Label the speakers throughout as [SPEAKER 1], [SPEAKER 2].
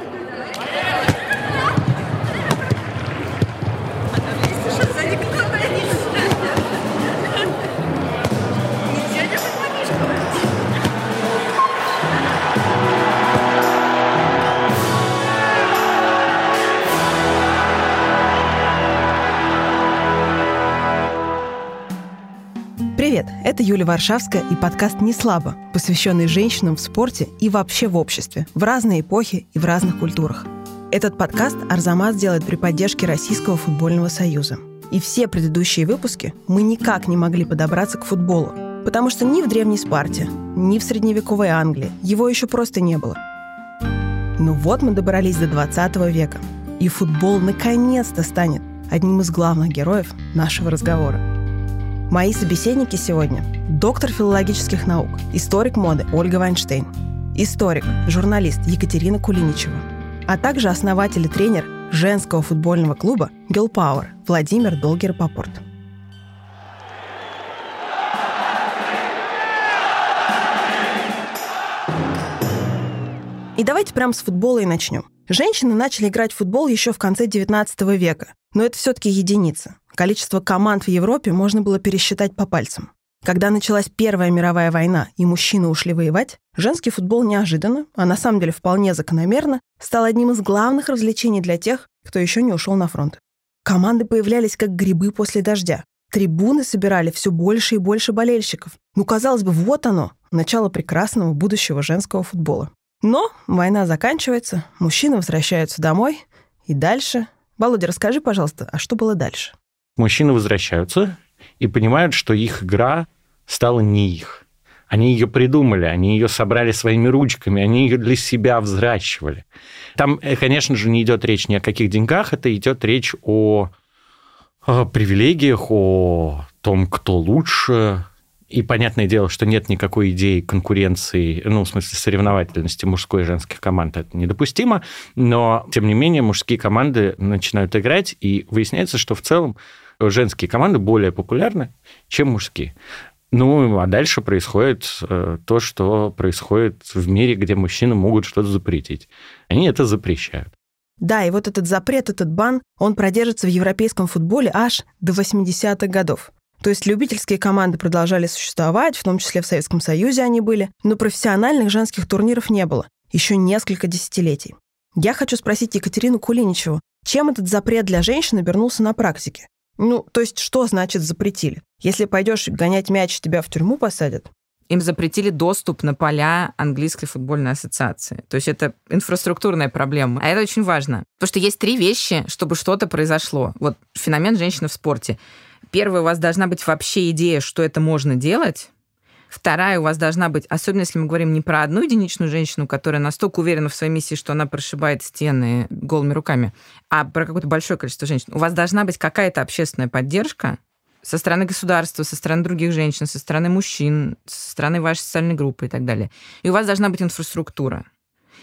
[SPEAKER 1] Thank you. Юлия Варшавская и подкаст «Не слабо», посвященный женщинам в спорте и вообще в обществе, в разные эпохи и в разных культурах. Этот подкаст Арзамас делает при поддержке Российского футбольного союза. И все предыдущие выпуски мы никак не могли подобраться к футболу, потому что ни в Древней Спарте, ни в средневековой Англии его еще просто не было. Но вот мы добрались до 20 века, и футбол наконец-то станет одним из главных героев нашего разговора. Мои собеседники сегодня – доктор филологических наук, историк моды Ольга Вайнштейн, историк, журналист Екатерина Кулиничева, а также основатель и тренер женского футбольного клуба Girl Power Владимир Долгер-Попорт. И давайте прямо с футбола и начнем. Женщины начали играть в футбол еще в конце 19 века, но это все-таки единица. Количество команд в Европе можно было пересчитать по пальцам. Когда началась Первая мировая война и мужчины ушли воевать, женский футбол неожиданно, а на самом деле вполне закономерно, стал одним из главных развлечений для тех, кто еще не ушел на фронт. Команды появлялись как грибы после дождя. Трибуны собирали все больше и больше болельщиков. Ну, казалось бы, вот оно, начало прекрасного будущего женского футбола. Но война заканчивается, мужчины возвращаются домой, и дальше... Володя, расскажи, пожалуйста, а что было дальше?
[SPEAKER 2] мужчины возвращаются и понимают, что их игра стала не их. Они ее придумали, они ее собрали своими ручками, они ее для себя взращивали. Там, э, конечно же, не идет речь ни о каких деньгах, это идет речь о, о привилегиях, о том, кто лучше. И понятное дело, что нет никакой идеи конкуренции, ну, в смысле соревновательности мужской и женских команд, это недопустимо, но, тем не менее, мужские команды начинают играть, и выясняется, что в целом женские команды более популярны, чем мужские. Ну, а дальше происходит э, то, что происходит в мире, где мужчины могут что-то запретить. Они это запрещают.
[SPEAKER 1] Да, и вот этот запрет, этот бан, он продержится в европейском футболе аж до 80-х годов. То есть любительские команды продолжали существовать, в том числе в Советском Союзе они были, но профессиональных женских турниров не было еще несколько десятилетий. Я хочу спросить Екатерину Кулиничеву, чем этот запрет для женщин обернулся на практике? Ну, то есть что значит запретили? Если пойдешь гонять мяч, тебя в тюрьму посадят?
[SPEAKER 3] Им запретили доступ на поля английской футбольной ассоциации. То есть это инфраструктурная проблема. А это очень важно. Потому что есть три вещи, чтобы что-то произошло. Вот феномен женщины в спорте. Первое, у вас должна быть вообще идея, что это можно делать. Вторая у вас должна быть, особенно если мы говорим не про одну единичную женщину, которая настолько уверена в своей миссии, что она прошибает стены голыми руками, а про какое-то большое количество женщин. У вас должна быть какая-то общественная поддержка со стороны государства, со стороны других женщин, со стороны мужчин, со стороны вашей социальной группы и так далее. И у вас должна быть инфраструктура.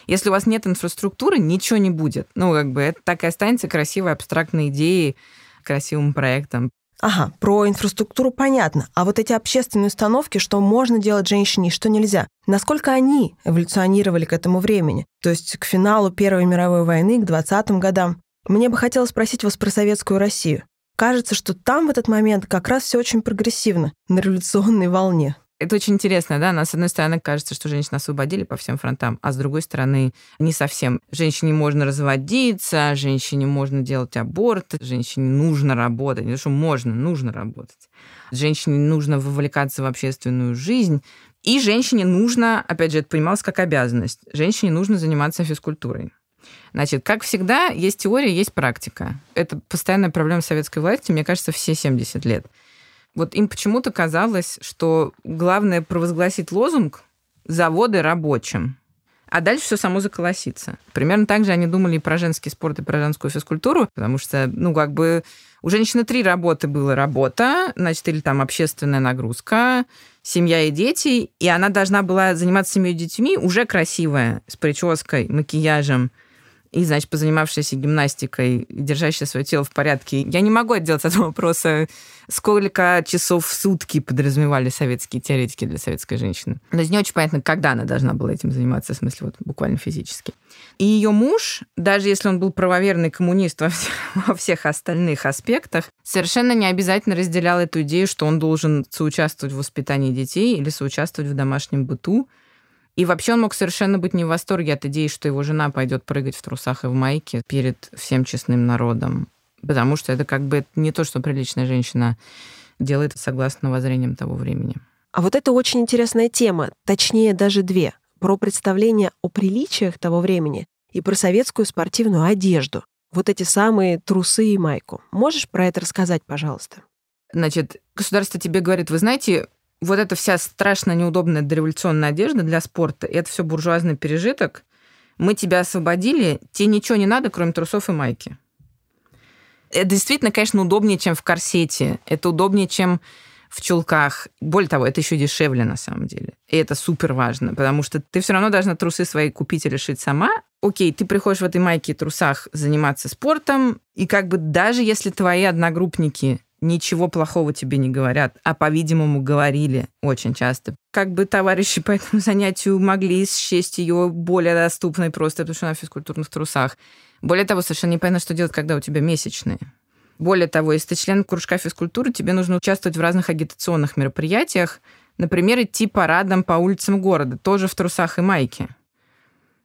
[SPEAKER 3] Если у вас нет инфраструктуры, ничего не будет. Ну, как бы это так и останется красивой абстрактной идеей, красивым проектом.
[SPEAKER 1] Ага, про инфраструктуру понятно. А вот эти общественные установки, что можно делать женщине и что нельзя, насколько они эволюционировали к этому времени? То есть к финалу Первой мировой войны, к 20-м годам. Мне бы хотелось спросить вас про советскую Россию. Кажется, что там в этот момент как раз все очень прогрессивно, на революционной волне.
[SPEAKER 3] Это очень интересно, да? Нас, с одной стороны, кажется, что женщин освободили по всем фронтам, а с другой стороны, не совсем. Женщине можно разводиться, женщине можно делать аборт, женщине нужно работать. Не то, что можно, нужно работать. Женщине нужно вовлекаться в общественную жизнь. И женщине нужно, опять же, это понималось как обязанность, женщине нужно заниматься физкультурой. Значит, как всегда, есть теория, есть практика. Это постоянная проблема советской власти, мне кажется, все 70 лет. Вот им почему-то казалось, что главное провозгласить лозунг «заводы рабочим», а дальше все само заколосится. Примерно так же они думали и про женский спорт, и про женскую физкультуру, потому что, ну, как бы у женщины три работы было работа, значит, или там общественная нагрузка, семья и дети, и она должна была заниматься семьей и детьми уже красивая, с прической, макияжем, и, значит, позанимавшаяся гимнастикой, держащая свое тело в порядке, я не могу отделаться от вопроса, сколько часов в сутки подразумевали советские теоретики для советской женщины. То есть не очень понятно, когда она должна была этим заниматься, в смысле вот буквально физически. И ее муж, даже если он был правоверный коммунист во всех, остальных аспектах, совершенно не обязательно разделял эту идею, что он должен соучаствовать в воспитании детей или соучаствовать в домашнем быту. И вообще он мог совершенно быть не в восторге от идеи, что его жена пойдет прыгать в трусах и в майке перед всем честным народом. Потому что это как бы не то, что приличная женщина делает согласно воззрениям того времени.
[SPEAKER 1] А вот это очень интересная тема, точнее даже две, про представление о приличиях того времени и про советскую спортивную одежду. Вот эти самые трусы и майку. Можешь про это рассказать, пожалуйста?
[SPEAKER 3] Значит, государство тебе говорит, вы знаете, вот эта вся страшно неудобная дореволюционная одежда для спорта, это все буржуазный пережиток. Мы тебя освободили, тебе ничего не надо, кроме трусов и майки. Это действительно, конечно, удобнее, чем в корсете. Это удобнее, чем в чулках. Более того, это еще дешевле на самом деле. И это супер важно, потому что ты все равно должна трусы свои купить или шить сама. Окей, ты приходишь в этой майке и трусах заниматься спортом, и как бы даже если твои одногруппники ничего плохого тебе не говорят, а, по-видимому, говорили очень часто. Как бы товарищи по этому занятию могли счесть ее более доступной просто, потому что она в физкультурных трусах. Более того, совершенно непонятно, что делать, когда у тебя месячные. Более того, если ты член кружка физкультуры, тебе нужно участвовать в разных агитационных мероприятиях, например, идти парадом по улицам города, тоже в трусах и майке.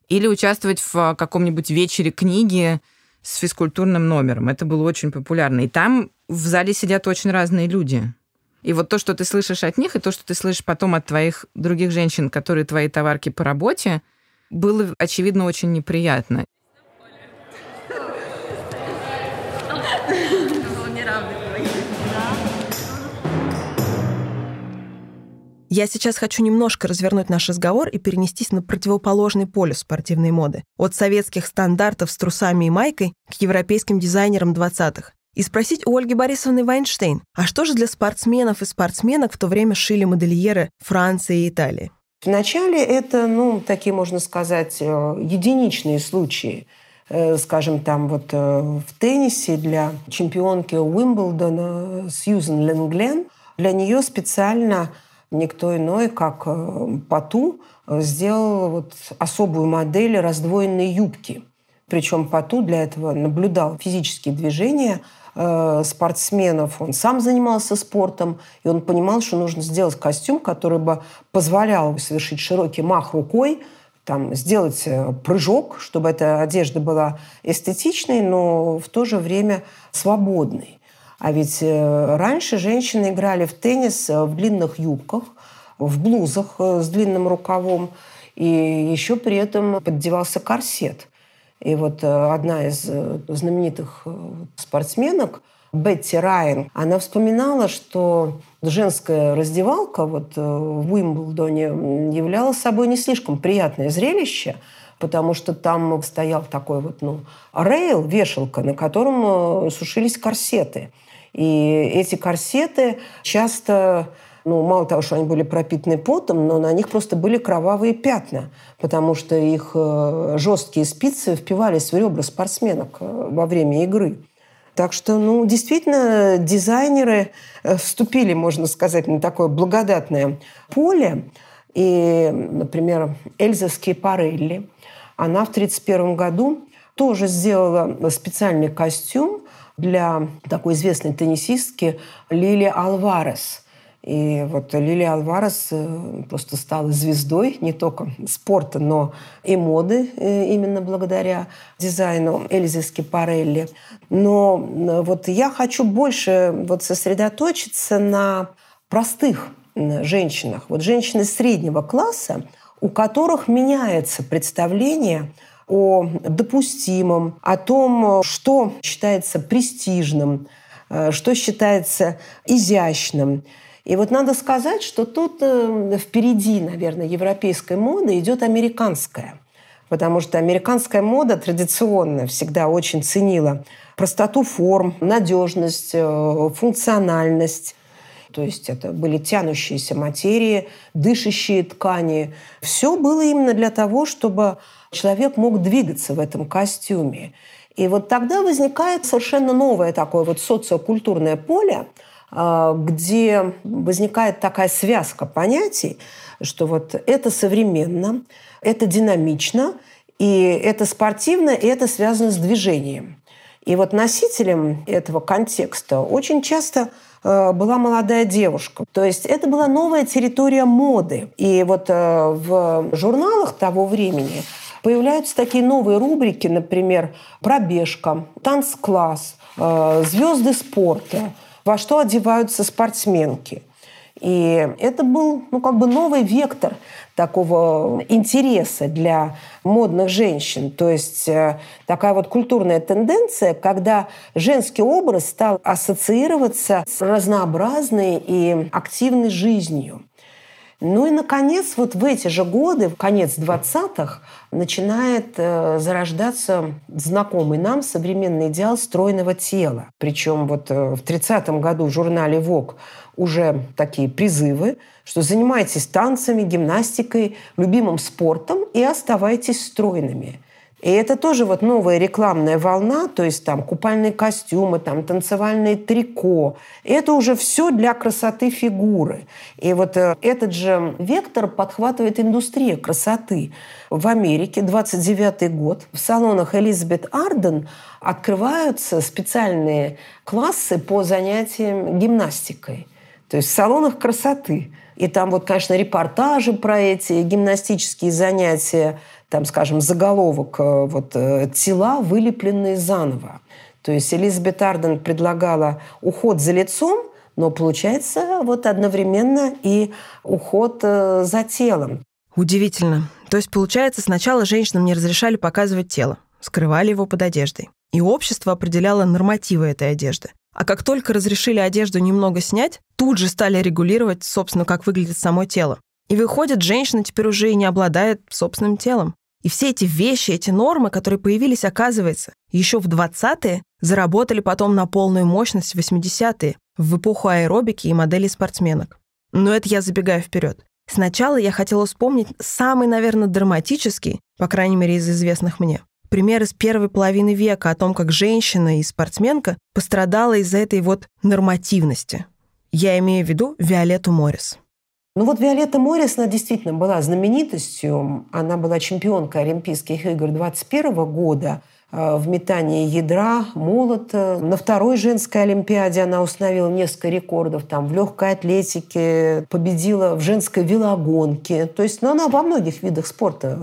[SPEAKER 3] Или участвовать в каком-нибудь вечере книги с физкультурным номером. Это было очень популярно. И там в зале сидят очень разные люди. И вот то, что ты слышишь от них, и то, что ты слышишь потом от твоих других женщин, которые твои товарки по работе, было, очевидно, очень неприятно.
[SPEAKER 1] Я сейчас хочу немножко развернуть наш разговор и перенестись на противоположный полюс спортивной моды. От советских стандартов с трусами и майкой к европейским дизайнерам 20-х. И спросить у Ольги Борисовны Вайнштейн, а что же для спортсменов и спортсменок в то время шили модельеры Франции и Италии?
[SPEAKER 4] Вначале это, ну, такие, можно сказать, э, единичные случаи. Э, скажем, там вот э, в теннисе для чемпионки Уимблдона Сьюзен Ленглен, для нее специально никто иной, как Пату, сделал вот особую модель раздвоенной юбки. Причем Пату для этого наблюдал физические движения э, спортсменов. Он сам занимался спортом, и он понимал, что нужно сделать костюм, который бы позволял совершить широкий мах рукой, там, сделать прыжок, чтобы эта одежда была эстетичной, но в то же время свободной. А ведь э, раньше женщины играли в теннис э, в длинных юбках, в блузах э, с длинным рукавом, и еще при этом поддевался корсет. И вот одна из знаменитых спортсменок, Бетти Райан, она вспоминала, что женская раздевалка вот в Уимблдоне являла собой не слишком приятное зрелище, потому что там стоял такой вот, ну, рейл, вешалка, на котором сушились корсеты. И эти корсеты часто ну, мало того, что они были пропитаны потом, но на них просто были кровавые пятна, потому что их э, жесткие спицы впивались в ребра спортсменок э, во время игры. Так что, ну, действительно, дизайнеры э, вступили, можно сказать, на такое благодатное поле. И, например, Эльза Скипарелли, она в 1931 году тоже сделала специальный костюм для такой известной теннисистки Лили Алварес. И вот Лили Алварес э, просто стала звездой не только спорта, но и моды э, именно благодаря дизайну Эльзы Скипарелли. Но э, вот я хочу больше вот сосредоточиться на простых женщинах. Вот женщины среднего класса, у которых меняется представление о допустимом, о том, что считается престижным, что считается изящным. И вот надо сказать, что тут э, впереди, наверное, европейской моды идет американская. Потому что американская мода традиционно всегда очень ценила простоту форм, надежность, э, функциональность. то есть это были тянущиеся материи, дышащие ткани. Все было именно для того, чтобы человек мог двигаться в этом костюме. И вот тогда возникает совершенно новое такое вот социокультурное поле, где возникает такая связка понятий, что вот это современно, это динамично, и это спортивно, и это связано с движением. И вот носителем этого контекста очень часто э, была молодая девушка. То есть это была новая территория моды. И вот э, в журналах того времени появляются такие новые рубрики, например, пробежка, танцкласс, э, звезды спорта, во что одеваются спортсменки. И это был ну, как бы новый вектор такого интереса для модных женщин. То есть э, такая вот культурная тенденция, когда женский образ стал ассоциироваться с разнообразной и активной жизнью. Ну и, наконец, вот в эти же годы, в конец 20-х, начинает э, зарождаться знакомый нам современный идеал стройного тела. Причем вот э, в 30-м году в журнале «Вог» уже такие призывы, что занимайтесь танцами, гимнастикой, любимым спортом и оставайтесь стройными – и это тоже вот новая рекламная волна, то есть там купальные костюмы, там танцевальные трико. Это уже все для красоты фигуры. И вот э, этот же вектор подхватывает индустрия красоты. В Америке 29 год в салонах Элизабет Арден открываются специальные классы по занятиям гимнастикой. То есть в салонах красоты. И там вот, конечно, репортажи про эти гимнастические занятия там, скажем, заголовок э, вот, э, «Тела, вылепленные заново». То есть Элизабет Арден предлагала уход за лицом, но получается вот одновременно и уход э, за телом.
[SPEAKER 1] Удивительно. То есть, получается, сначала женщинам не разрешали показывать тело, скрывали его под одеждой. И общество определяло нормативы этой одежды. А как только разрешили одежду немного снять, тут же стали регулировать, собственно, как выглядит само тело. И выходит, женщина теперь уже и не обладает собственным телом. И все эти вещи, эти нормы, которые появились, оказывается, еще в 20-е, заработали потом на полную мощность в 80-е, в эпоху аэробики и моделей спортсменок. Но это я забегаю вперед. Сначала я хотела вспомнить самый, наверное, драматический, по крайней мере, из известных мне, пример из первой половины века о том, как женщина и спортсменка пострадала из-за этой вот нормативности. Я имею в виду Виолетту Моррис.
[SPEAKER 4] Ну вот Виолетта Моррис, она действительно была знаменитостью. Она была чемпионкой Олимпийских игр 21 года в метании ядра, молота. На второй женской Олимпиаде она установила несколько рекордов. Там, в легкой атлетике победила в женской велогонке. То есть ну, она во многих видах спорта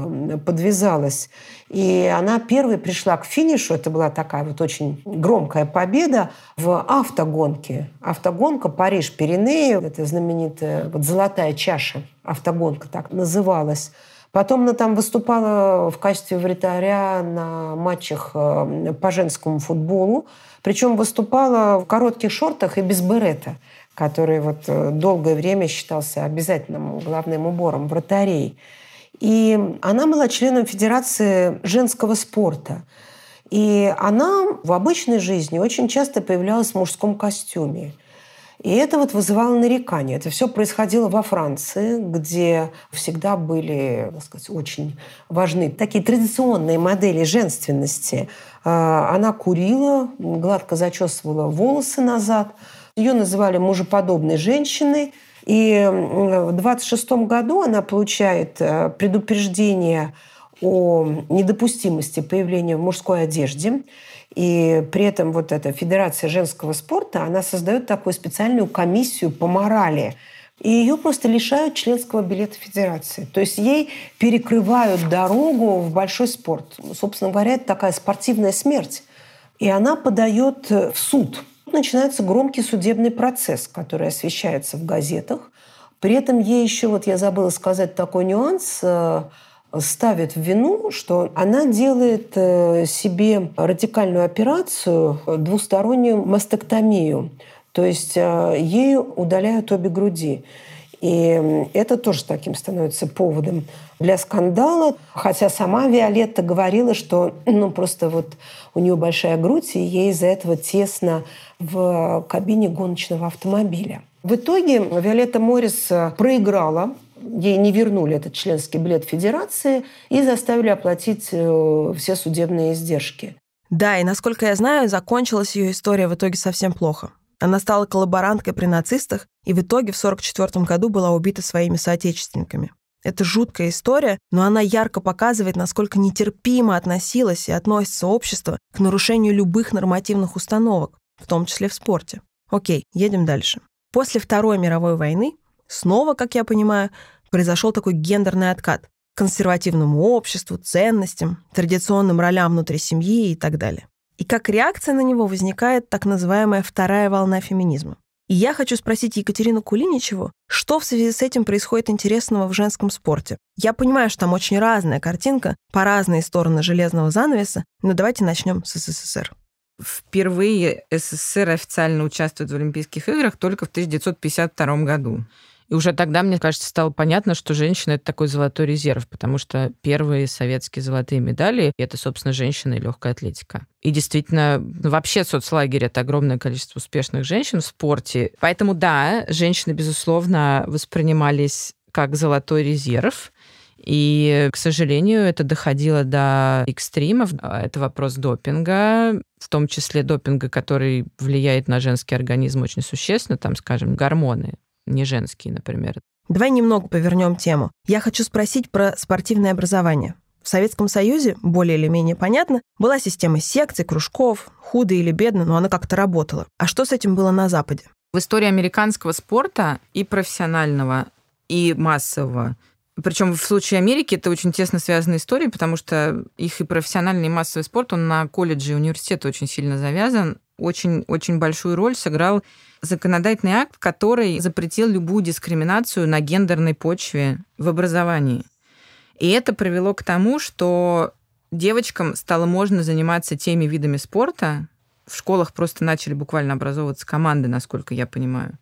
[SPEAKER 4] подвязалась. И она первой пришла к финишу. Это была такая вот очень громкая победа в автогонке. Автогонка Париж-Пиренеи. Это знаменитая вот золотая чаша. Автогонка так называлась. Потом она там выступала в качестве вратаря на матчах э, по женскому футболу. Причем выступала в коротких шортах и без берета, который вот э, долгое время считался обязательным главным убором вратарей. И она была членом Федерации женского спорта. И она в обычной жизни очень часто появлялась в мужском костюме. И это вот вызывало нарекания. Это все происходило во Франции, где всегда были, так сказать, очень важны такие традиционные модели женственности. А, она курила, гладко зачесывала волосы назад. Ее называли мужеподобной женщиной – и в 26 году она получает э, предупреждение о недопустимости появления в мужской одежде. И при этом вот эта Федерация женского спорта, она создает такую специальную комиссию по морали. И ее просто лишают членского билета Федерации. То есть ей перекрывают дорогу в большой спорт. Собственно говоря, это такая спортивная смерть. И она подает в суд начинается громкий судебный процесс, который освещается в газетах. При этом ей еще, вот я забыла сказать такой нюанс, э, ставит в вину, что она делает э, себе радикальную операцию, двустороннюю мастектомию. То есть э, ей удаляют обе груди. И это тоже таким становится поводом для скандала. Хотя сама Виолетта говорила, что ну, просто вот у нее большая грудь, и ей из-за этого тесно в кабине гоночного автомобиля. В итоге Виолетта Моррис э, проиграла ей не вернули этот членский билет Федерации и заставили оплатить э, все судебные издержки.
[SPEAKER 1] Да, и насколько я знаю, закончилась ее история в итоге совсем плохо. Она стала коллаборанткой при нацистах и в итоге в 1944 году была убита своими соотечественниками. Это жуткая история, но она ярко показывает, насколько нетерпимо относилось и относится общество к нарушению любых нормативных установок, в том числе в спорте. Окей, едем дальше. После Второй мировой войны снова, как я понимаю, произошел такой гендерный откат к консервативному обществу, ценностям, традиционным ролям внутри семьи и так далее. И как реакция на него возникает так называемая вторая волна феминизма. И я хочу спросить Екатерину Кулиничеву, что в связи с этим происходит интересного в женском спорте. Я понимаю, что там очень разная картинка, по разные стороны железного занавеса, но давайте начнем с СССР.
[SPEAKER 3] Впервые СССР официально участвует в Олимпийских играх только в 1952 году. И уже тогда, мне кажется, стало понятно, что женщина — это такой золотой резерв, потому что первые советские золотые медали — это, собственно, женщина и легкая атлетика. И действительно, вообще соцлагерь — это огромное количество успешных женщин в спорте. Поэтому, да, женщины, безусловно, воспринимались как золотой резерв, и, к сожалению, это доходило до экстримов. Это вопрос допинга, в том числе допинга, который влияет на женский организм очень существенно, там, скажем, гормоны не женские, например.
[SPEAKER 1] Давай немного повернем тему. Я хочу спросить про спортивное образование. В Советском Союзе, более или менее понятно, была система секций, кружков, худо или бедно, но она как-то работала. А что с этим было на Западе?
[SPEAKER 3] В истории американского спорта и профессионального, и массового причем в случае Америки это очень тесно связанная история, потому что их и профессиональный, и массовый спорт, он на колледже и университеты очень сильно завязан. Очень-очень большую роль сыграл законодательный акт, который запретил любую дискриминацию на гендерной почве в образовании. И это привело к тому, что девочкам стало можно заниматься теми видами спорта. В школах просто начали буквально образовываться команды, насколько я понимаю.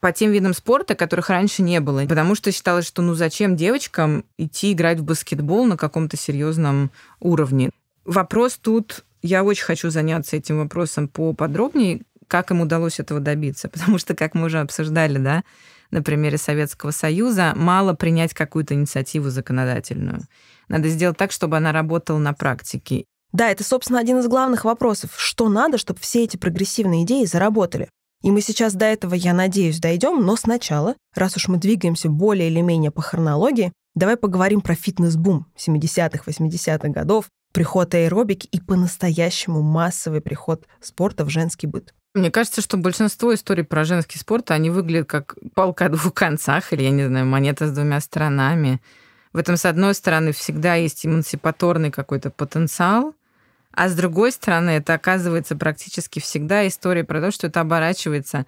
[SPEAKER 3] По тем видам спорта, которых раньше не было. Потому что считалось, что ну зачем девочкам идти играть в баскетбол на каком-то серьезном уровне. Вопрос тут я очень хочу заняться этим вопросом поподробнее, как им удалось этого добиться. Потому что, как мы уже обсуждали, да, на примере Советского Союза, мало принять какую-то инициативу законодательную. Надо сделать так, чтобы она работала на практике.
[SPEAKER 1] Да, это, собственно, один из главных вопросов. Что надо, чтобы все эти прогрессивные идеи заработали? И мы сейчас до этого, я надеюсь, дойдем, но сначала, раз уж мы двигаемся более или менее по хронологии, давай поговорим про фитнес-бум 70-х, 80-х годов, приход аэробики и по-настоящему массовый приход спорта в женский быт.
[SPEAKER 3] Мне кажется, что большинство историй про женский спорт, они выглядят как палка о двух концах, или, я не знаю, монета с двумя сторонами. В этом, с одной стороны, всегда есть эмансипаторный какой-то потенциал, а с другой стороны, это оказывается практически всегда история про то, что это оборачивается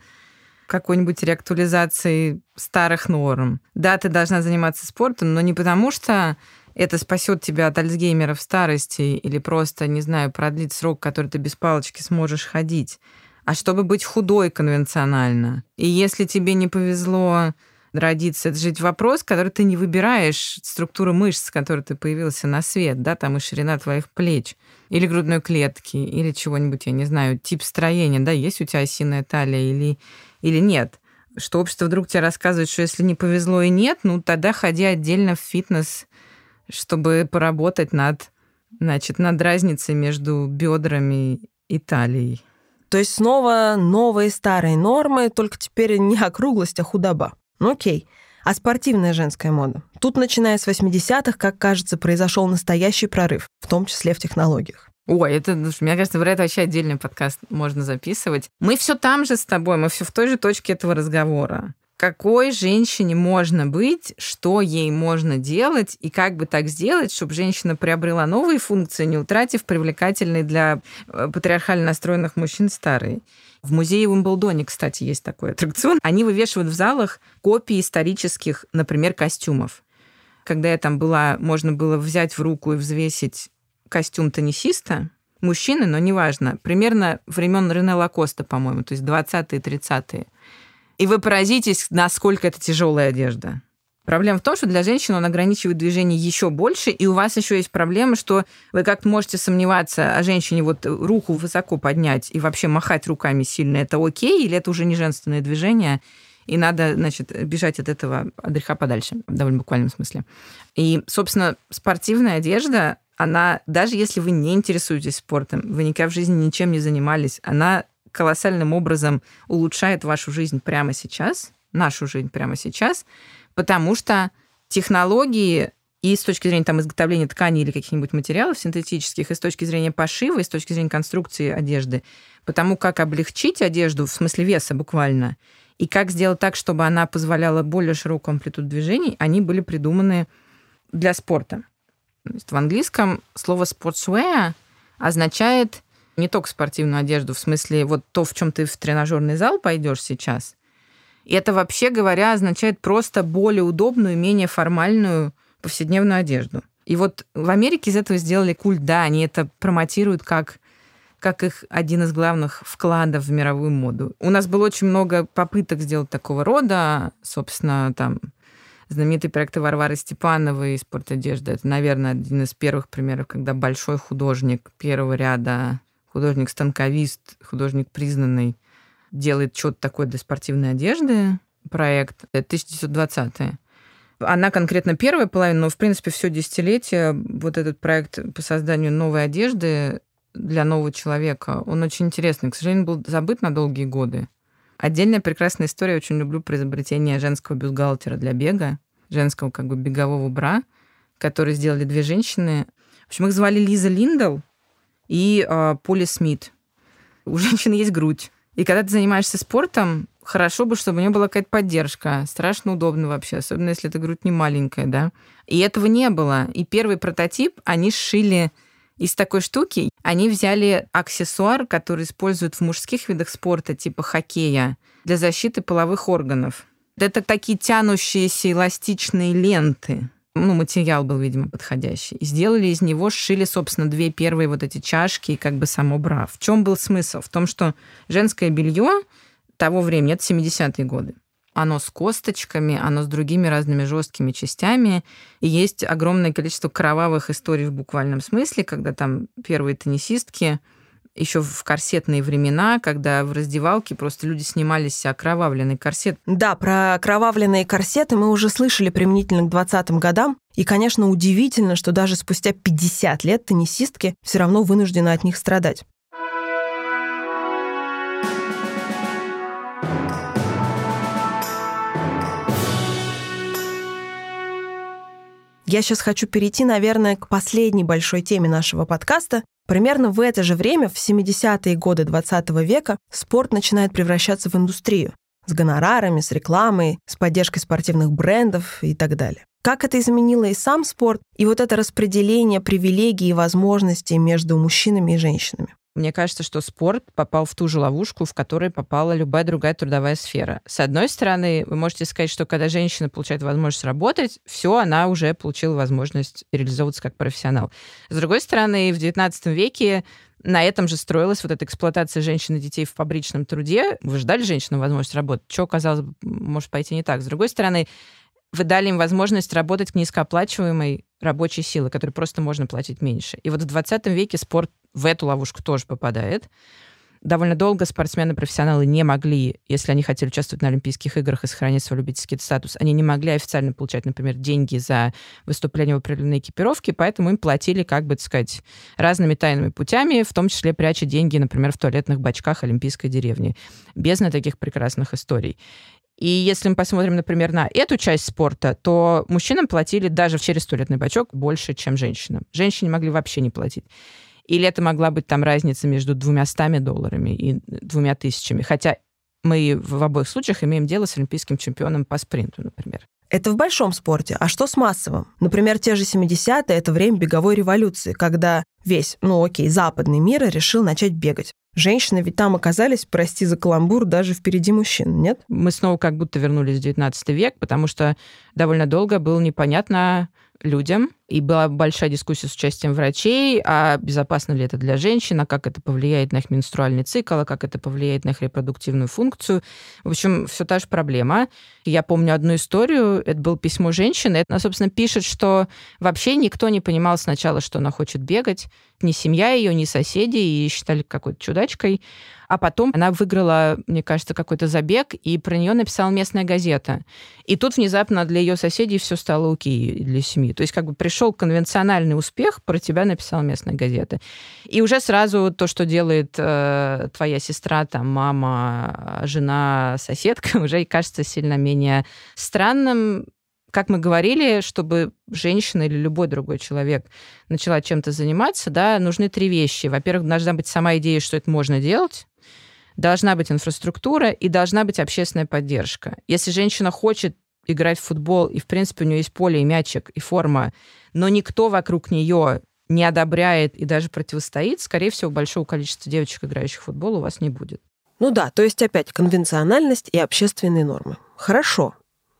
[SPEAKER 3] какой-нибудь реактуализацией старых норм. Да, ты должна заниматься спортом, но не потому что это спасет тебя от Альцгеймера в старости или просто, не знаю, продлит срок, который ты без палочки сможешь ходить, а чтобы быть худой конвенционально. И если тебе не повезло родиться, это же вопрос, который ты не выбираешь, структуру мышц, с которой ты появился на свет, да, там и ширина твоих плеч, или грудной клетки, или чего-нибудь, я не знаю, тип строения, да, есть у тебя осиная талия или, или нет. Что общество вдруг тебе рассказывает, что если не повезло и нет, ну тогда ходи отдельно в фитнес, чтобы поработать над, значит, над разницей между бедрами и талией.
[SPEAKER 1] То есть снова новые старые нормы, только теперь не округлость, а худоба. Ну окей. А спортивная женская мода? Тут, начиная с 80-х, как кажется, произошел настоящий прорыв, в том числе в технологиях.
[SPEAKER 3] Ой, это, ну, мне кажется, про это вообще отдельный подкаст можно записывать. Мы все там же с тобой, мы все в той же точке этого разговора какой женщине можно быть, что ей можно делать, и как бы так сделать, чтобы женщина приобрела новые функции, не утратив привлекательные для э, патриархально настроенных мужчин старые. В музее в Уимблдоне, кстати, есть такой аттракцион. Они вывешивают в залах копии исторических, например, костюмов. Когда я там была, можно было взять в руку и взвесить костюм теннисиста, мужчины, но неважно, примерно времен Рене Лакоста, по-моему, то есть 20-е, 30-е. И вы поразитесь, насколько это тяжелая одежда. Проблема в том, что для женщин он ограничивает движение еще больше, и у вас еще есть проблема, что вы как-то можете сомневаться о женщине, вот руку высоко поднять и вообще махать руками сильно, это окей, или это уже не женственное движение, и надо, значит, бежать от этого от греха подальше, в довольно буквальном смысле. И, собственно, спортивная одежда, она, даже если вы не интересуетесь спортом, вы никогда в жизни ничем не занимались, она колоссальным образом улучшает вашу жизнь прямо сейчас, нашу жизнь прямо сейчас, потому что технологии и с точки зрения там, изготовления ткани или каких-нибудь материалов синтетических, и с точки зрения пошива, и с точки зрения конструкции одежды, потому как облегчить одежду в смысле веса буквально, и как сделать так, чтобы она позволяла более широкую амплитуду движений, они были придуманы для спорта. В английском слово sportswear означает не только спортивную одежду, в смысле вот то, в чем ты в тренажерный зал пойдешь сейчас, и это, вообще говоря, означает просто более удобную, менее формальную повседневную одежду. И вот в Америке из этого сделали культ, да, они это промотируют как как их один из главных вкладов в мировую моду. У нас было очень много попыток сделать такого рода. Собственно, там знаменитые проекты Варвары Степановой из спортодежды. Это, наверное, один из первых примеров, когда большой художник первого ряда, художник-станковист, художник признанный, делает что-то такое для спортивной одежды, проект 1920-е. Она конкретно первая половина, но, в принципе, все десятилетие вот этот проект по созданию новой одежды для нового человека, он очень интересный. К сожалению, был забыт на долгие годы. Отдельная прекрасная история. Очень люблю про изобретение женского бюстгальтера для бега, женского как бы бегового бра, который сделали две женщины. В общем, их звали Лиза Линдл и э, Поли Смит. У женщины есть грудь. И когда ты занимаешься спортом, хорошо бы, чтобы у нее была какая-то поддержка. Страшно удобно вообще, особенно если эта грудь не маленькая, да. И этого не было. И первый прототип они сшили из такой штуки. Они взяли аксессуар, который используют в мужских видах спорта, типа хоккея, для защиты половых органов. Это такие тянущиеся эластичные ленты ну, материал был, видимо, подходящий. И сделали из него, сшили, собственно, две первые вот эти чашки и как бы само бра. В чем был смысл? В том, что женское белье того времени, это 70-е годы, оно с косточками, оно с другими разными жесткими частями. И есть огромное количество кровавых историй в буквальном смысле, когда там первые теннисистки еще в корсетные времена, когда в раздевалке просто люди снимали с себя окровавленный корсет.
[SPEAKER 1] Да, про окровавленные корсеты мы уже слышали применительно к 20-м годам. И, конечно, удивительно, что даже спустя 50 лет теннисистки все равно вынуждены от них страдать. Я сейчас хочу перейти, наверное, к последней большой теме нашего подкаста, Примерно в это же время, в 70-е годы 20 века, спорт начинает превращаться в индустрию с гонорарами, с рекламой, с поддержкой спортивных брендов и так далее. Как это изменило и сам спорт, и вот это распределение привилегий и возможностей между мужчинами и женщинами?
[SPEAKER 3] Мне кажется, что спорт попал в ту же ловушку, в которой попала любая другая трудовая сфера. С одной стороны, вы можете сказать, что когда женщина получает возможность работать, все, она уже получила возможность реализовываться как профессионал. С другой стороны, в XIX веке на этом же строилась вот эта эксплуатация женщин и детей в фабричном труде. Вы ждали женщинам возможность работать. Что, казалось бы, может пойти не так. С другой стороны, вы дали им возможность работать к низкооплачиваемой рабочей силы, которой просто можно платить меньше. И вот в 20 веке спорт в эту ловушку тоже попадает. Довольно долго спортсмены-профессионалы не могли, если они хотели участвовать на Олимпийских играх и сохранить свой любительский статус, они не могли официально получать, например, деньги за выступление в определенной экипировке, поэтому им платили, как бы, так сказать, разными тайными путями, в том числе пряча деньги, например, в туалетных бачках Олимпийской деревни. Без на таких прекрасных историй. И если мы посмотрим, например, на эту часть спорта, то мужчинам платили даже через туалетный бачок больше, чем женщинам. Женщины могли вообще не платить. Или это могла быть там разница между двумя стами долларами и двумя тысячами. Хотя мы в обоих случаях имеем дело с олимпийским чемпионом по спринту, например.
[SPEAKER 1] Это в большом спорте. А что с массовым? Например, те же 70-е — это время беговой революции, когда весь, ну окей, западный мир решил начать бегать. Женщины ведь там оказались, прости за каламбур, даже впереди мужчин, нет?
[SPEAKER 3] Мы снова как будто вернулись в 19 век, потому что довольно долго было непонятно людям, И была большая дискуссия с участием врачей, а безопасно ли это для женщин, а как это повлияет на их менструальный цикл, а как это повлияет на их репродуктивную функцию. В общем, все та же проблема. Я помню одну историю, это было письмо женщины. Она, собственно, пишет, что вообще никто не понимал сначала, что она хочет бегать. Ни семья ее, ни соседи, и считали какой-то чудачкой. А потом она выиграла, мне кажется, какой-то забег, и про нее написала местная газета. И тут внезапно для ее соседей все стало окей для семьи. То есть как бы пришел конвенциональный успех, про тебя написала местная газета. И уже сразу то, что делает э, твоя сестра, там, мама, жена, соседка, уже кажется сильно менее странным, как мы говорили, чтобы женщина или любой другой человек начала чем-то заниматься, да, нужны три вещи. Во-первых, должна быть сама идея, что это можно делать должна быть инфраструктура и должна быть общественная поддержка. Если женщина хочет играть в футбол, и, в принципе, у нее есть поле, и мячик, и форма, но никто вокруг нее не одобряет и даже противостоит, скорее всего, большого количества девочек, играющих в футбол, у вас не будет.
[SPEAKER 1] Ну да, то есть опять конвенциональность и общественные нормы. Хорошо.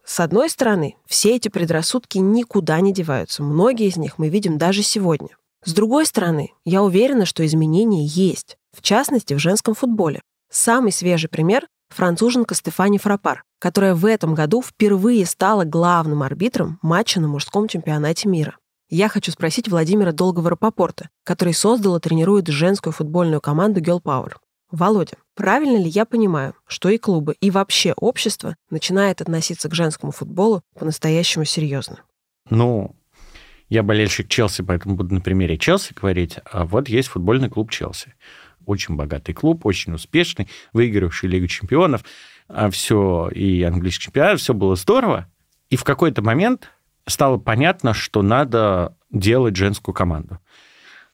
[SPEAKER 1] С одной стороны, все эти предрассудки никуда не деваются. Многие из них мы видим даже сегодня. С другой стороны, я уверена, что изменения есть, в частности, в женском футболе. Самый свежий пример – француженка Стефани Фрапар, которая в этом году впервые стала главным арбитром матча на мужском чемпионате мира. Я хочу спросить Владимира Долгого-Рапопорта, который создал и тренирует женскую футбольную команду Girl Power. Володя, правильно ли я понимаю, что и клубы, и вообще общество начинает относиться к женскому футболу по-настоящему серьезно?
[SPEAKER 2] Ну, я болельщик Челси, поэтому буду на примере Челси говорить. А вот есть футбольный клуб Челси очень богатый клуб, очень успешный, выигравший Лигу чемпионов, а все и английский чемпионат, все было здорово. И в какой-то момент стало понятно, что надо делать женскую команду.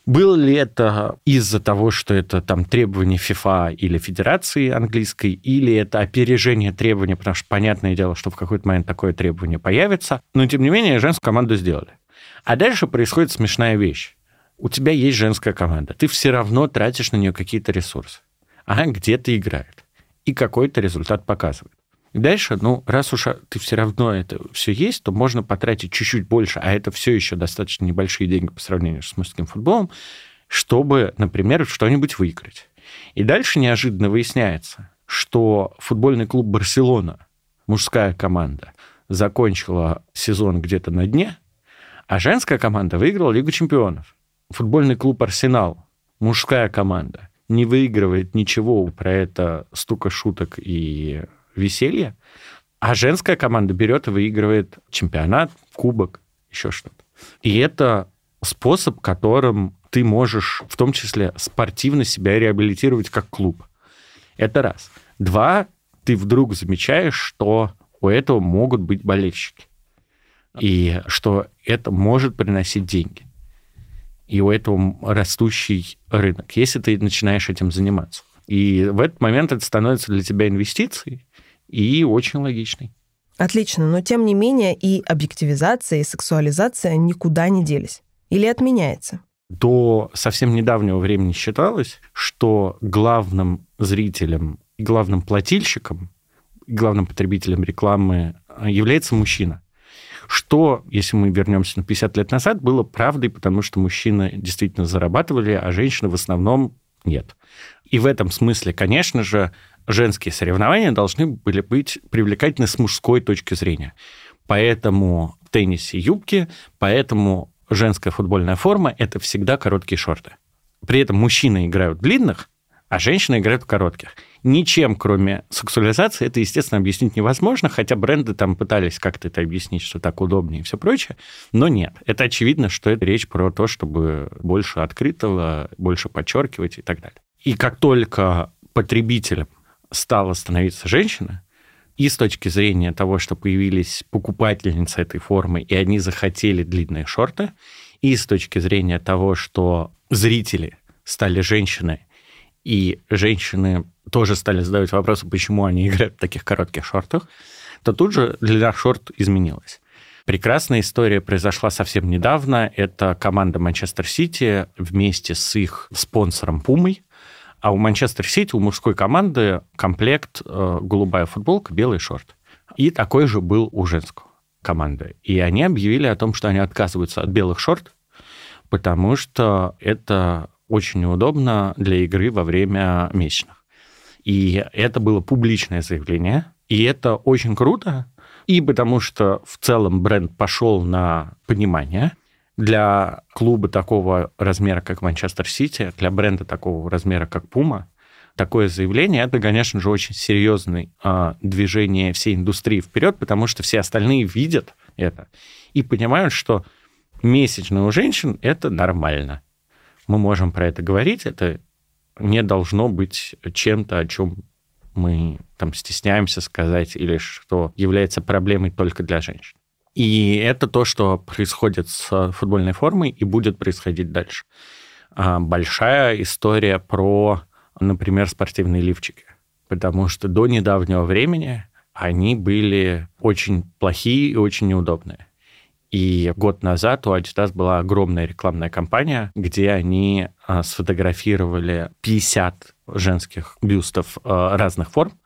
[SPEAKER 2] Было ли это из-за того, что это там требования ФИФА или Федерации английской, или это опережение требований, потому что понятное дело, что в какой-то момент такое требование появится, но тем не менее женскую команду сделали. А дальше происходит смешная вещь у тебя есть женская команда, ты все равно тратишь на нее какие-то ресурсы. Она где-то играет. И какой-то результат показывает. Дальше, ну, раз уж ты все равно это все есть, то можно потратить чуть-чуть больше, а это все еще достаточно небольшие деньги по сравнению с мужским футболом, чтобы, например, что-нибудь выиграть. И дальше неожиданно выясняется, что футбольный клуб «Барселона», мужская команда, закончила сезон где-то на дне, а женская команда выиграла Лигу чемпионов футбольный клуб «Арсенал», мужская команда, не выигрывает ничего про это стука шуток и веселья, а женская команда берет и выигрывает чемпионат, кубок, еще что-то. И это способ, которым ты можешь в том числе спортивно себя реабилитировать как клуб. Это раз. Два, ты вдруг замечаешь, что у этого могут быть болельщики. И что это может приносить деньги и у этого растущий рынок, если ты начинаешь этим заниматься. И в этот момент это становится для тебя инвестицией и очень логичной.
[SPEAKER 1] Отлично, но тем не менее и объективизация, и сексуализация никуда не делись. Или отменяется?
[SPEAKER 2] До совсем недавнего времени считалось, что главным зрителем, главным плательщиком, главным потребителем рекламы является мужчина что, если мы вернемся на 50 лет назад, было правдой, потому что мужчины действительно зарабатывали, а женщины в основном нет. И в этом смысле, конечно же, женские соревнования должны были быть привлекательны с мужской точки зрения. Поэтому в теннисе юбки, поэтому женская футбольная форма – это всегда короткие шорты. При этом мужчины играют в длинных, а женщины играют в коротких. Ничем, кроме сексуализации, это, естественно, объяснить невозможно, хотя бренды там пытались как-то это объяснить, что так удобнее и все прочее, но нет. Это очевидно, что это речь про то, чтобы больше открытого, больше подчеркивать и так далее. И как только потребителем стала становиться женщина, и с точки зрения того, что появились покупательницы этой формы, и они захотели длинные шорты, и с точки зрения того, что зрители стали женщины, и женщины тоже стали задавать вопросы, почему они играют в таких коротких шортах, то тут же длина шорт изменилась. Прекрасная история произошла совсем недавно. Это команда Манчестер Сити вместе с их спонсором Пумой. А у Манчестер Сити, у мужской команды комплект э, голубая футболка, белый шорт. И такой же был у женского. команды. И они объявили о том, что они отказываются от белых шорт, потому что это очень неудобно для игры во время месячных. И это было публичное заявление, и это очень круто, и потому что в целом бренд пошел на понимание для клуба такого размера, как Манчестер Сити, для бренда такого размера, как Пума, такое заявление, это, конечно же, очень серьезное э, движение всей индустрии вперед, потому что все остальные видят это и понимают, что месячные у женщин это нормально. Мы можем про это говорить, это не должно быть чем-то, о чем мы там стесняемся сказать или что является проблемой только для женщин. И это то, что происходит с футбольной формой и будет происходить дальше. А, большая история про, например, спортивные лифчики. Потому что до недавнего времени они были очень плохие и очень неудобные. И год назад у Adidas была огромная рекламная кампания, где они а, сфотографировали 50 женских бюстов а, разных форм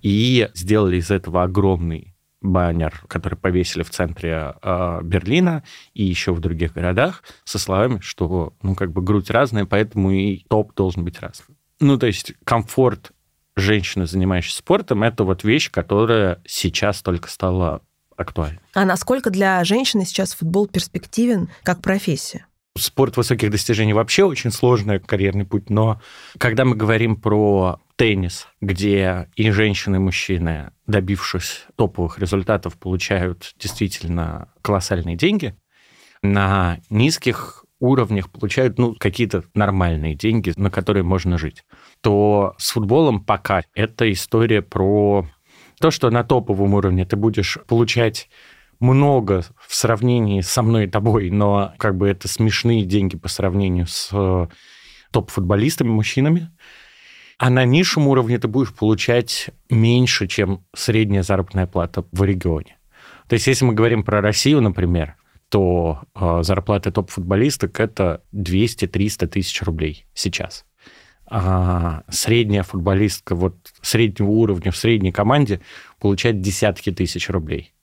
[SPEAKER 2] и сделали из этого огромный баннер, который повесили в центре э, Берлина и еще в других городах, со словами, что, ну, как бы грудь разная, поэтому и топ должен быть разным. Ну, то есть комфорт женщины, занимающейся спортом, это вот вещь, которая сейчас только стала актуальной.
[SPEAKER 1] А насколько для женщины сейчас футбол перспективен как профессия?
[SPEAKER 2] Спорт высоких достижений вообще очень сложный карьерный путь, но когда мы говорим про теннис, где и женщины, и мужчины, добившись топовых результатов, получают действительно колоссальные деньги, на низких уровнях получают ну, какие-то нормальные деньги, на которые можно жить, то с футболом пока это история про то, что на топовом уровне ты будешь получать много в сравнении со мной и тобой, но как бы это смешные деньги по сравнению с э, топ-футболистами, мужчинами. А на низшем уровне ты будешь получать меньше, чем средняя заработная плата в регионе. То есть если мы говорим про Россию, например, то э, зарплата топ-футболисток это 200-300 тысяч рублей сейчас. А средняя футболистка вот среднего уровня в средней команде получает десятки тысяч рублей.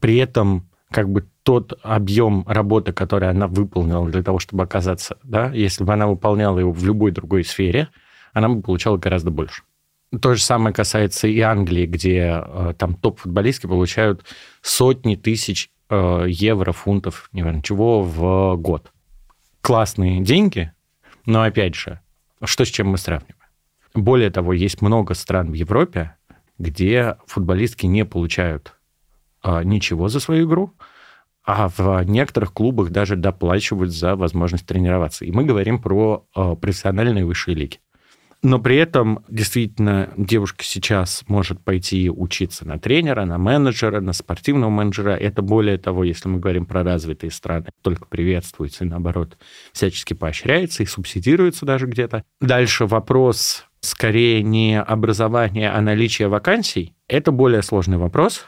[SPEAKER 2] При этом как бы тот объем работы, который она выполнила для того, чтобы оказаться, да, если бы она выполняла его в любой другой сфере, она бы получала гораздо больше. То же самое касается и Англии, где э, там топ-футболистки получают сотни тысяч э, евро, фунтов, неважно чего, в год. Классные деньги, но опять же, что с чем мы сравниваем? Более того, есть много стран в Европе, где футболистки не получают ничего за свою игру, а в некоторых клубах даже доплачивают за возможность тренироваться. И мы говорим про а, профессиональные высшие лиги. Но при этом действительно девушка сейчас может пойти учиться на тренера, на менеджера, на спортивного менеджера. Это более того, если мы говорим про развитые страны, только приветствуется и наоборот всячески поощряется и субсидируется даже где-то. Дальше вопрос скорее не образования, а наличия вакансий. Это более сложный вопрос,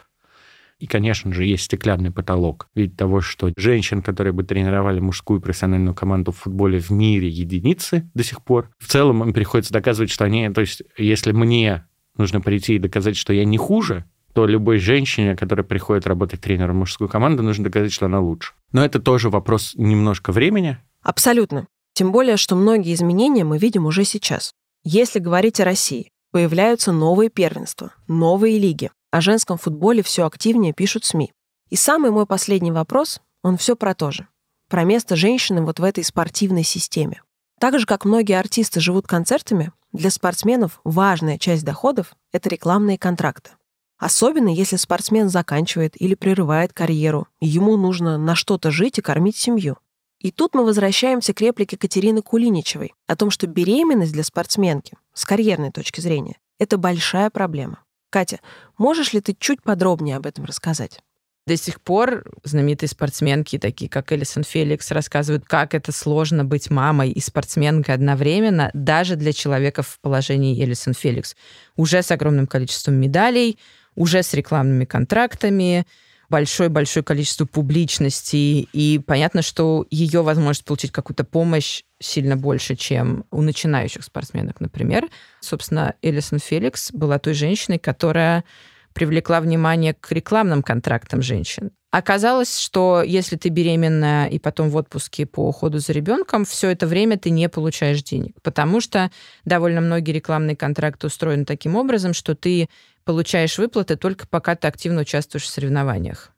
[SPEAKER 2] и, конечно же, есть стеклянный потолок. Ведь того, что женщин, которые бы тренировали мужскую профессиональную команду в футболе в мире, единицы до сих пор. В целом им приходится доказывать, что они... То есть если мне нужно прийти и доказать, что я не хуже, то любой женщине, которая приходит работать тренером в мужскую команду, нужно доказать, что она лучше. Но это тоже вопрос немножко времени.
[SPEAKER 1] Абсолютно. Тем более, что многие изменения мы видим уже сейчас. Если говорить о России, появляются новые первенства, новые лиги, о женском футболе все активнее пишут СМИ. И самый мой последний вопрос, он все про то же. Про место женщины вот в этой спортивной системе. Так же, как многие артисты живут концертами, для спортсменов важная часть доходов — это рекламные контракты. Особенно если спортсмен заканчивает или прерывает карьеру, ему нужно на что-то жить и кормить семью. И тут мы возвращаемся к реплике Катерины Кулиничевой о том, что беременность для спортсменки, с карьерной точки зрения, это большая проблема. Катя, можешь ли ты чуть подробнее об этом рассказать?
[SPEAKER 3] До сих пор знаменитые спортсменки, такие как Элисон Феликс, рассказывают, как это сложно быть мамой и спортсменкой одновременно, даже для человека в положении Элисон Феликс. Уже с огромным количеством медалей, уже с рекламными контрактами, большое-большое количество публичности, и понятно, что ее возможность получить какую-то помощь сильно больше, чем у начинающих спортсменок, например. Собственно, Элисон Феликс была той женщиной, которая привлекла внимание к рекламным контрактам женщин. Оказалось, что если ты беременна и потом в отпуске по уходу за ребенком, все это время ты не получаешь денег, потому что довольно многие рекламные контракты устроены таким образом, что ты получаешь выплаты только пока ты активно участвуешь в соревнованиях.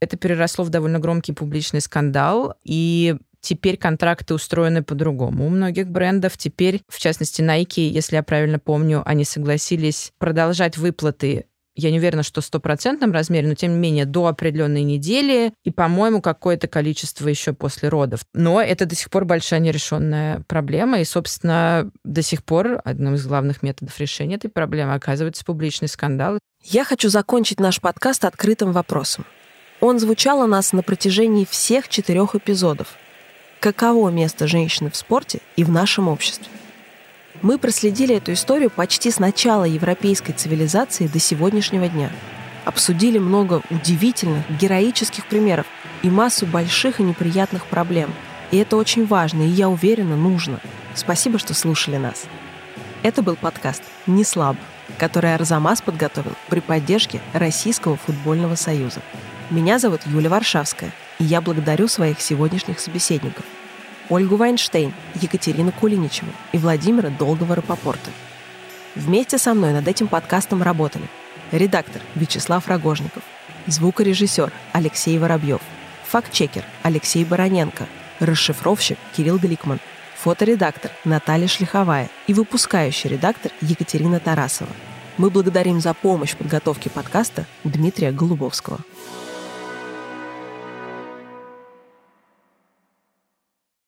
[SPEAKER 3] Это переросло в довольно громкий публичный скандал, и теперь контракты устроены по-другому. У многих брендов теперь, в частности Nike, если я правильно помню, они согласились продолжать выплаты я не уверена, что в стопроцентном размере, но тем не менее до определенной недели и, по-моему, какое-то количество еще после родов. Но это до сих пор большая нерешенная проблема, и, собственно, до сих пор одним из главных методов решения этой проблемы оказывается публичный скандал.
[SPEAKER 1] Я хочу закончить наш подкаст открытым вопросом. Он звучал у нас на протяжении всех четырех эпизодов. Каково место женщины в спорте и в нашем обществе? Мы проследили эту историю почти с начала европейской цивилизации до сегодняшнего дня. Обсудили много удивительных, героических примеров и массу больших и неприятных проблем. И это очень важно, и я уверена, нужно. Спасибо, что слушали нас. Это был подкаст «Не слабо», который Арзамас подготовил при поддержке Российского футбольного союза. Меня зовут Юля Варшавская, и я благодарю своих сегодняшних собеседников – Ольгу Вайнштейн, Екатерину Кулиничеву и Владимира Долгого-Рапопорта. Вместе со мной над этим подкастом работали редактор Вячеслав Рогожников, звукорежиссер Алексей Воробьев, фактчекер Алексей Бароненко, расшифровщик Кирилл Гликман, фоторедактор Наталья Шлиховая и выпускающий редактор Екатерина Тарасова. Мы благодарим за помощь в подготовке подкаста Дмитрия Голубовского.